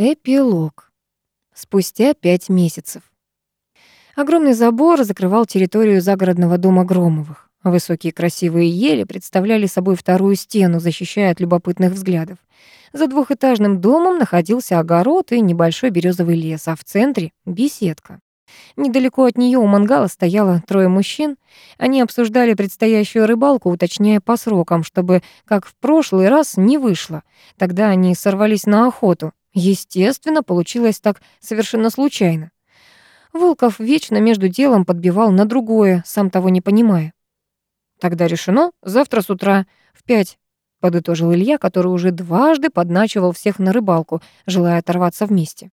Эпилог. Спустя пять месяцев. Огромный забор закрывал территорию загородного дома Громовых. Высокие красивые ели представляли собой вторую стену, защищая от любопытных взглядов. За двухэтажным домом находился огород и небольшой березовый лес, а в центре — беседка. Недалеко от нее у мангала стояло трое мужчин. Они обсуждали предстоящую рыбалку, уточняя по срокам, чтобы, как в прошлый раз, не вышло. Тогда они сорвались на охоту. Естественно, получилось так совершенно случайно. Волков вечно между делом подбивал на другое, сам того не понимая. «Тогда решено, завтра с утра в пять», — подытожил Илья, который уже дважды подначивал всех на рыбалку, желая оторваться вместе.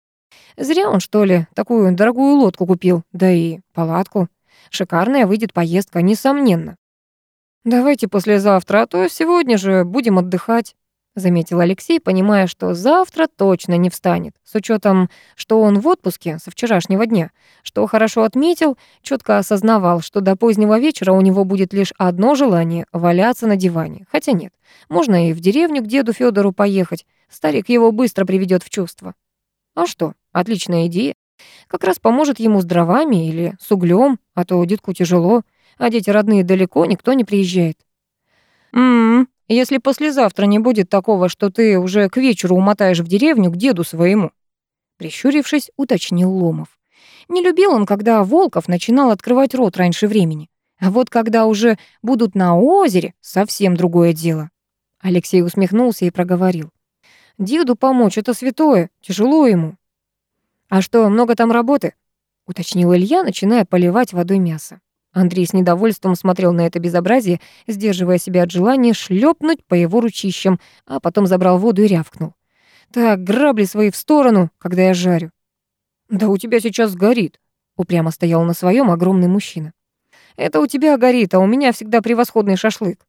Зря он, что ли, такую дорогую лодку купил, да и палатку. Шикарная выйдет поездка, несомненно. «Давайте послезавтра, а то сегодня же будем отдыхать», заметил Алексей, понимая, что завтра точно не встанет, с учетом, что он в отпуске со вчерашнего дня, что хорошо отметил, четко осознавал, что до позднего вечера у него будет лишь одно желание — валяться на диване. Хотя нет, можно и в деревню к деду Федору поехать, старик его быстро приведет в чувство. А что, отличная идея. Как раз поможет ему с дровами или с углем, а то детку тяжело, а дети родные далеко, никто не приезжает. «М-м, если послезавтра не будет такого, что ты уже к вечеру умотаешь в деревню к деду своему?» Прищурившись, уточнил Ломов. Не любил он, когда Волков начинал открывать рот раньше времени. А вот когда уже будут на озере, совсем другое дело. Алексей усмехнулся и проговорил. «Деду помочь — это святое, тяжело ему». «А что, много там работы?» — уточнил Илья, начиная поливать водой мясо. Андрей с недовольством смотрел на это безобразие, сдерживая себя от желания шлепнуть по его ручищам, а потом забрал воду и рявкнул. «Так, грабли свои в сторону, когда я жарю». «Да у тебя сейчас горит», — упрямо стоял на своем огромный мужчина. «Это у тебя горит, а у меня всегда превосходный шашлык».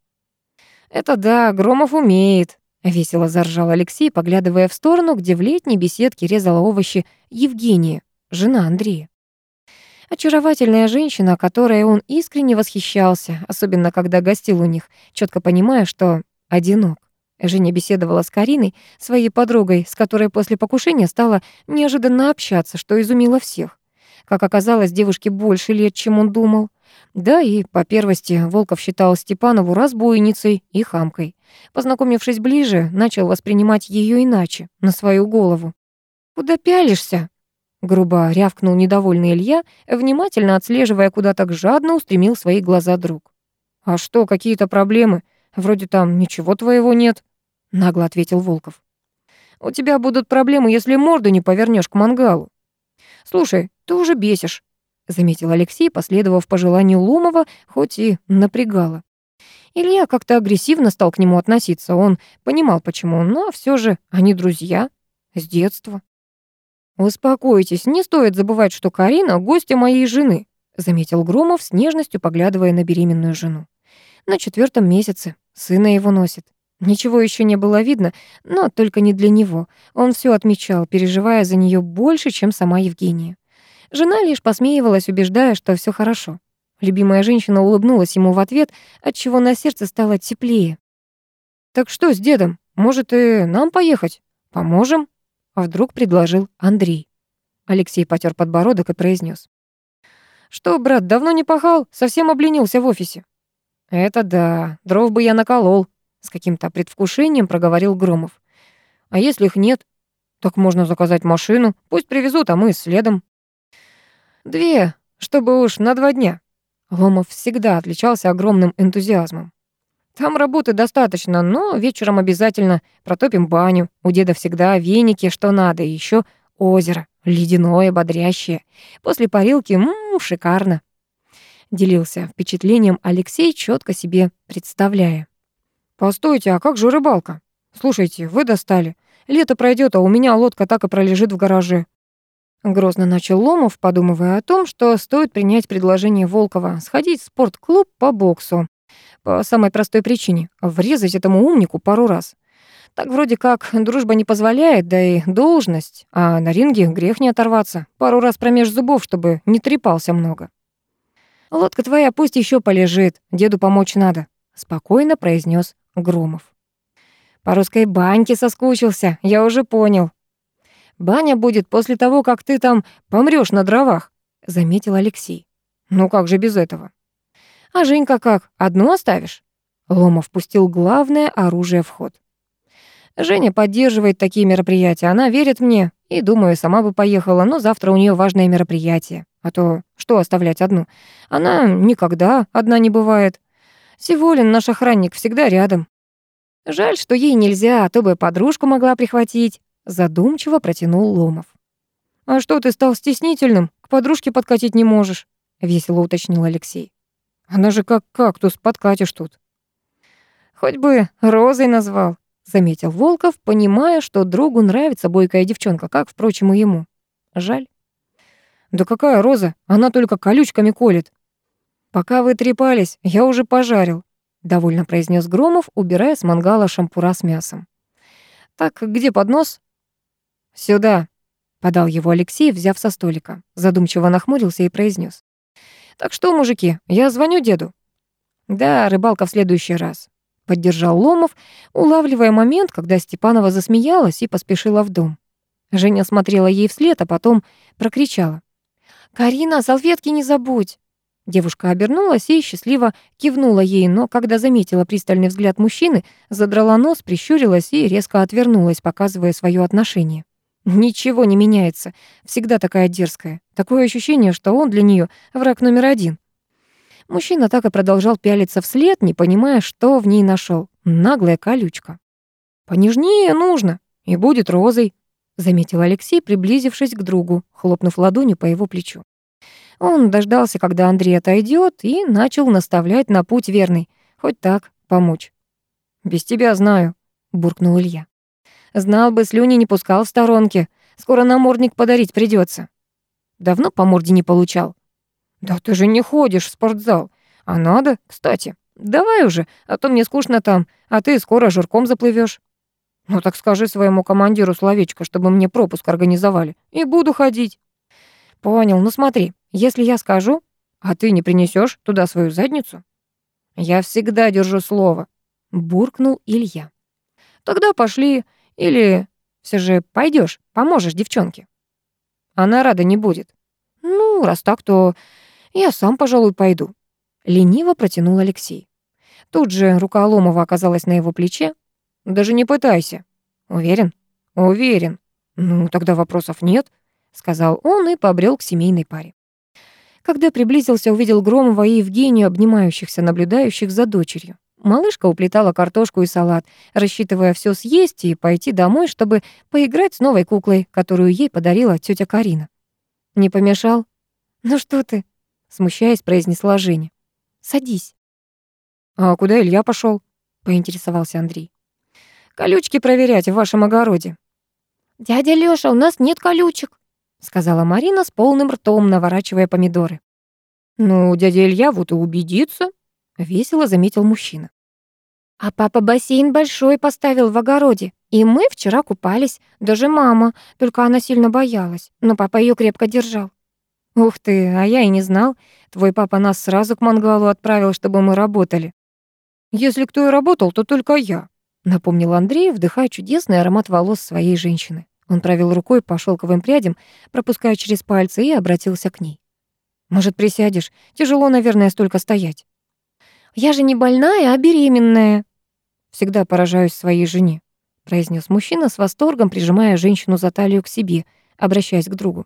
«Это да, Громов умеет», — весело заржал Алексей, поглядывая в сторону, где в летней беседке резала овощи Евгения, жена Андрея. Очаровательная женщина, которой он искренне восхищался, особенно когда гостил у них, четко понимая, что одинок. Женя беседовала с Кариной, своей подругой, с которой после покушения стала неожиданно общаться, что изумило всех. Как оказалось, девушке больше лет, чем он думал. Да и, по первости, Волков считал Степанову разбойницей и хамкой. Познакомившись ближе, начал воспринимать ее иначе, на свою голову. «Куда пялишься?» Грубо рявкнул недовольный Илья, внимательно отслеживая, куда так жадно устремил свои глаза друг. «А что, какие-то проблемы? Вроде там ничего твоего нет», — нагло ответил Волков. «У тебя будут проблемы, если морду не повернешь к мангалу». «Слушай, ты уже бесишь», — заметил Алексей, последовав по желанию Ломова, хоть и напрягало. Илья как-то агрессивно стал к нему относиться. Он понимал, почему, но все же они друзья с детства. «Успокойтесь, не стоит забывать, что Карина — гостья моей жены», заметил Громов с нежностью, поглядывая на беременную жену. «На четвертом месяце. Сына его носит. Ничего еще не было видно, но только не для него. Он все отмечал, переживая за нее больше, чем сама Евгения. Жена лишь посмеивалась, убеждая, что все хорошо. Любимая женщина улыбнулась ему в ответ, отчего на сердце стало теплее. «Так что с дедом? Может, и нам поехать? Поможем?» А вдруг предложил Андрей. Алексей потер подбородок и произнес: «Что, брат, давно не пахал? Совсем обленился в офисе». «Это да, дров бы я наколол», — с каким-то предвкушением проговорил Громов. «А если их нет? Так можно заказать машину, пусть привезут, а мы следом». «Две, чтобы уж на два дня». Ломов всегда отличался огромным энтузиазмом. Там работы достаточно, но вечером обязательно протопим баню. У деда всегда веники, что надо, и еще озеро, ледяное, бодрящее. После парилки, ммм, шикарно. Делился впечатлением Алексей, четко себе представляя. «Постойте, а как же рыбалка? Слушайте, вы достали. Лето пройдет, а у меня лодка так и пролежит в гараже». Грозно начал Ломов, подумывая о том, что стоит принять предложение Волкова сходить в спортклуб по боксу. По самой простой причине — врезать этому умнику пару раз. Так вроде как дружба не позволяет, да и должность, а на ринге грех не оторваться. Пару раз промеж зубов, чтобы не трепался много. «Лодка твоя пусть еще полежит, деду помочь надо», — спокойно произнес Громов. «По русской баньке соскучился, я уже понял». Баня будет после того, как ты там помрёшь на дровах», — заметил Алексей. «Ну как же без этого?» «А Женька как, одну оставишь?» Ломов пустил главное оружие в ход. Женя поддерживает такие мероприятия, она верит мне, и, думаю, сама бы поехала, но завтра у нее важное мероприятие. А то что оставлять одну? Она никогда одна не бывает. Сиволин, наш охранник, всегда рядом. Жаль, что ей нельзя, а то бы подружку могла прихватить. Задумчиво протянул Ломов. «А что ты стал стеснительным? К подружке подкатить не можешь?» — весело уточнил Алексей. «Она же как кактус, подкатишь тут». «Хоть бы Розой назвал», — заметил Волков, понимая, что другу нравится бойкая девчонка, как, впрочем, и ему. Жаль. «Да какая Роза? Она только колючками колет». «Пока вы трепались, я уже пожарил», — довольно произнес Громов, убирая с мангала шампура с мясом. «Так, где поднос?» «Сюда», — подал его Алексей, взяв со столика. Задумчиво нахмурился и произнес. «Так что, мужики, я звоню деду». «Да, рыбалка в следующий раз», — поддержал Ломов, улавливая момент, когда Степанова засмеялась и поспешила в дом. Женя смотрела ей вслед, а потом прокричала. «Карина, салфетки не забудь!» Девушка обернулась и счастливо кивнула ей, но когда заметила пристальный взгляд мужчины, задрала нос, прищурилась и резко отвернулась, показывая свое отношение. Ничего не меняется, всегда такая дерзкая. Такое ощущение, что он для нее враг номер один. Мужчина так и продолжал пялиться вслед, не понимая, что в ней нашел. Наглая колючка. «Понежнее нужно, и будет розой», — заметил Алексей, приблизившись к другу, хлопнув ладонью по его плечу. Он дождался, когда Андрей отойдет, и начал наставлять на путь верный, хоть так помочь. «Без тебя знаю», — буркнул Илья. «Знал бы, слюни не пускал в сторонке. Скоро намордник подарить придется. Давно по морде не получал. «Да ты же не ходишь в спортзал. А надо, кстати. Давай уже, а то мне скучно там, а ты скоро жирком заплывешь. «Ну так скажи своему командиру словечко, чтобы мне пропуск организовали, и буду ходить». «Понял, ну смотри, если я скажу, а ты не принесешь туда свою задницу?» «Я всегда держу слово», — буркнул Илья. «Тогда пошли, или все же пойдешь, поможешь девчонке». Она рада не будет. «Ну, раз так, то я сам, пожалуй, пойду. Лениво протянул Алексей. Тут же рука Ломова оказалась на его плече. Даже не пытайся. Уверен? Уверен. Ну, тогда вопросов нет, сказал он и побрел к семейной паре. Когда приблизился, увидел Громова и Евгению, обнимающихся, наблюдающих за дочерью. Малышка уплетала картошку и салат, рассчитывая все съесть и пойти домой, чтобы поиграть с новой куклой, которую ей подарила тетя Карина. Не помешал? «Ну что ты?» смущаясь, произнесла Женя. Садись. А куда Илья пошел? поинтересовался Андрей. Колючки проверять в вашем огороде. Дядя Лёша, у нас нет колючек, сказала Марина с полным ртом, наворачивая помидоры. Ну, дядя Илья вот и убедится, весело заметил мужчина. А папа бассейн большой поставил в огороде, и мы вчера купались, даже мама, только она сильно боялась, но папа ее крепко держал. «Ух ты, а я и не знал. Твой папа нас сразу к мангалу отправил, чтобы мы работали». «Если кто и работал, то только я», — напомнил Андрей, вдыхая чудесный аромат волос своей женщины. Он провел рукой по шелковым прядям, пропуская через пальцы, и обратился к ней. «Может, присядешь? Тяжело, наверное, столько стоять». «Я же не больная, а беременная». «Всегда поражаюсь своей жене», — произнес мужчина с восторгом, прижимая женщину за талию к себе, обращаясь к другу.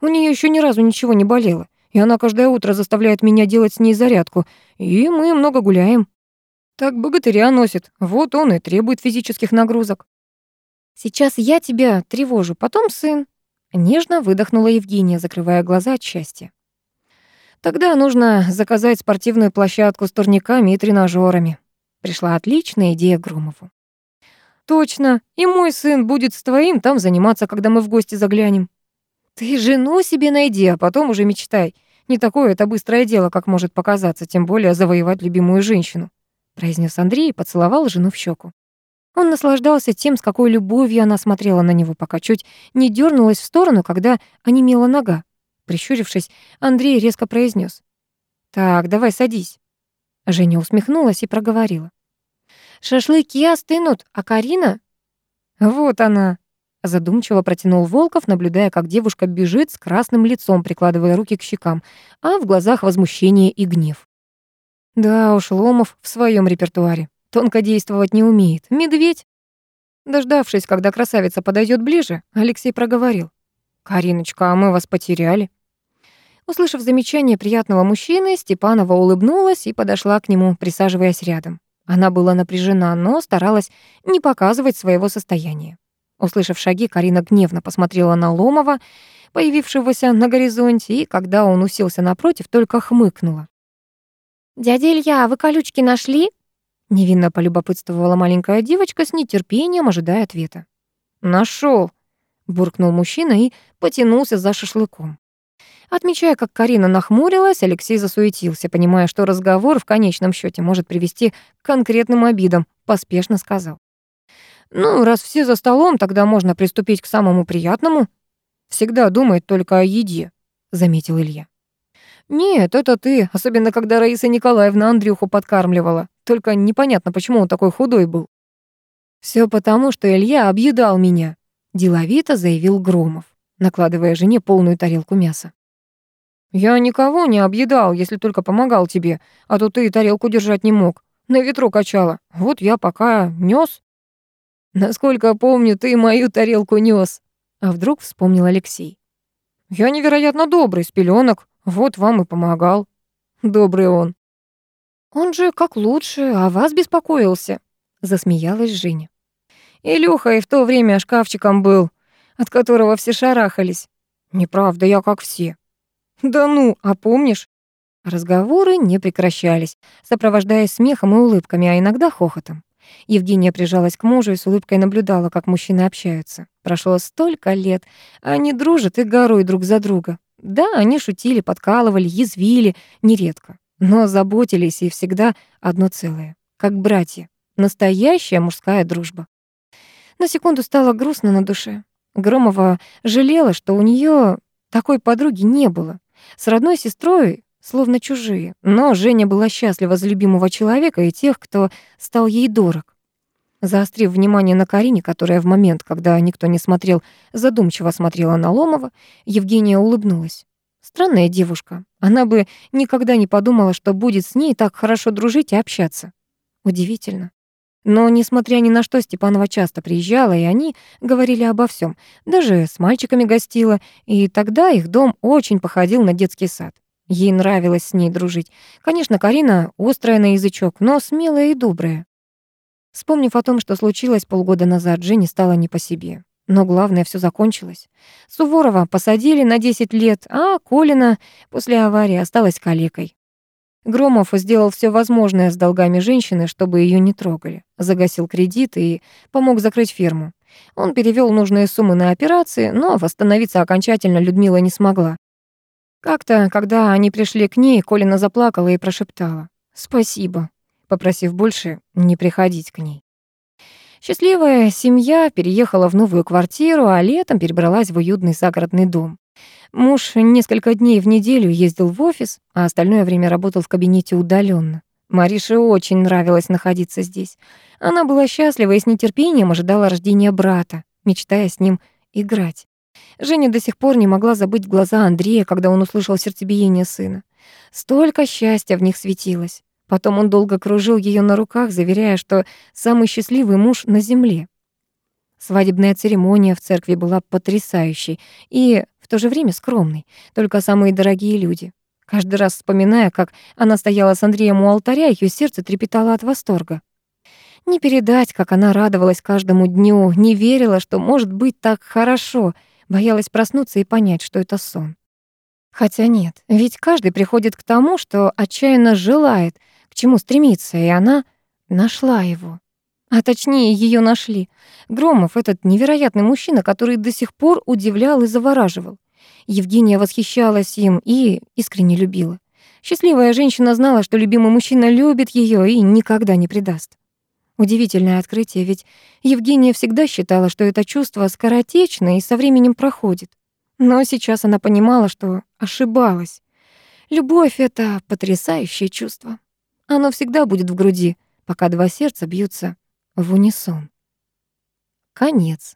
У нее еще ни разу ничего не болело, и она каждое утро заставляет меня делать с ней зарядку, и мы много гуляем. Так богатыря носит, вот он и требует физических нагрузок. Сейчас я тебя тревожу, потом сын. Нежно выдохнула Евгения, закрывая глаза от счастья. Тогда нужно заказать спортивную площадку с турниками и тренажерами. Пришла отличная идея Громову. Точно, и мой сын будет с твоим там заниматься, когда мы в гости заглянем. Ты жену себе найди, а потом уже мечтай. Не такое это быстрое дело, как может показаться, тем более завоевать любимую женщину, произнес Андрей и поцеловал жену в щеку. Он наслаждался тем, с какой любовью она смотрела на него, пока чуть не дернулась в сторону, когда онемела нога. Прищурившись, Андрей резко произнес: «Так, давай садись». Женя усмехнулась и проговорила. «Шашлыки остынут, а Карина...» «Вот она», Задумчиво протянул Волков, наблюдая, как девушка бежит с красным лицом, прикладывая руки к щекам, а в глазах возмущение и гнев. Да уж, Ломов в своем репертуаре. Тонко действовать не умеет. Медведь. Дождавшись, когда красавица подойдет ближе, Алексей проговорил. «Кариночка, а мы вас потеряли». Услышав замечание приятного мужчины, Степанова улыбнулась и подошла к нему, присаживаясь рядом. Она была напряжена, но старалась не показывать своего состояния. Услышав шаги, Карина гневно посмотрела на Ломова, появившегося на горизонте, и, когда он уселся напротив, только хмыкнула. «Дядя Илья, вы колючки нашли?» Невинно полюбопытствовала маленькая девочка с нетерпением, ожидая ответа. Нашел, буркнул мужчина и потянулся за шашлыком. Отмечая, как Карина нахмурилась, Алексей засуетился, понимая, что разговор в конечном счете может привести к конкретным обидам, поспешно сказал. «Ну, раз все за столом, тогда можно приступить к самому приятному. Всегда думает только о еде», — заметил Илья. «Нет, это ты, особенно когда Раиса Николаевна Андрюху подкармливала. Только непонятно, почему он такой худой был». Все потому, что Илья объедал меня», — деловито заявил Громов, накладывая жене полную тарелку мяса. «Я никого не объедал, если только помогал тебе, а то ты и тарелку держать не мог. На ветру качала. Вот я пока нёс». «Насколько помню, ты мою тарелку нёс», — а вдруг вспомнил Алексей. «Я невероятно добрый, с пелёнок. Вот вам и помогал. Добрый он». «Он же как лучше о вас беспокоился», — засмеялась Женя. «Илюха и в то время шкафчиком был, от которого все шарахались. Неправда, я как все». «Да ну, а помнишь?» Разговоры не прекращались, сопровождаясь смехом и улыбками, а иногда хохотом. Евгения прижалась к мужу и с улыбкой наблюдала, как мужчины общаются. Прошло столько лет, а они дружат и горуют друг за друга. Да, они шутили, подкалывали, язвили, нередко, но заботились и всегда одно целое, как братья. Настоящая мужская дружба. На секунду стало грустно на душе. Громова жалела, что у нее такой подруги не было. С родной сестрой словно чужие. Но Женя была счастлива за любимого человека и тех, кто стал ей дорог. Заострив внимание на Карине, которая в момент, когда никто не смотрел, задумчиво смотрела на Ломова, Евгения улыбнулась. Странная девушка. Она бы никогда не подумала, что будет с ней так хорошо дружить и общаться. Удивительно. Но, несмотря ни на что, Степанова часто приезжала, и они говорили обо всем. Даже с мальчиками гостила, и тогда их дом очень походил на детский сад. Ей нравилось с ней дружить. Конечно, Карина острая на язычок, но смелая и добрая. Вспомнив о том, что случилось полгода назад, Жене стало не по себе. Но главное, все закончилось. Суворова посадили на 10 лет, а Колина после аварии осталась калекой. Громов сделал все возможное с долгами женщины, чтобы ее не трогали. Загасил кредит и помог закрыть ферму. Он перевел нужные суммы на операции, но восстановиться окончательно Людмила не смогла. Как-то, когда они пришли к ней, Колина заплакала и прошептала «Спасибо», попросив больше не приходить к ней. Счастливая семья переехала в новую квартиру, а летом перебралась в уютный загородный дом. Муж несколько дней в неделю ездил в офис, а остальное время работал в кабинете удаленно. Марише очень нравилось находиться здесь. Она была счастлива и с нетерпением ожидала рождения брата, мечтая с ним играть. Женя до сих пор не могла забыть глаза Андрея, когда он услышал сердцебиение сына. Столько счастья в них светилось. Потом он долго кружил ее на руках, заверяя, что самый счастливый муж на земле. Свадебная церемония в церкви была потрясающей и в то же время скромной, только самые дорогие люди. Каждый раз вспоминая, как она стояла с Андреем у алтаря, ее сердце трепетало от восторга. Не передать, как она радовалась каждому дню, не верила, что может быть так хорошо, боялась проснуться и понять, что это сон. Хотя нет, ведь каждый приходит к тому, что отчаянно желает, к чему стремится, и она нашла его. А точнее, ее нашли. Громов — этот невероятный мужчина, который до сих пор удивлял и завораживал. Евгения восхищалась им и искренне любила. Счастливая женщина знала, что любимый мужчина любит ее и никогда не предаст. Удивительное открытие, ведь Евгения всегда считала, что это чувство скоротечно и со временем проходит. Но сейчас она понимала, что ошибалась. Любовь — это потрясающее чувство. Оно всегда будет в груди, пока два сердца бьются в унисон. Конец.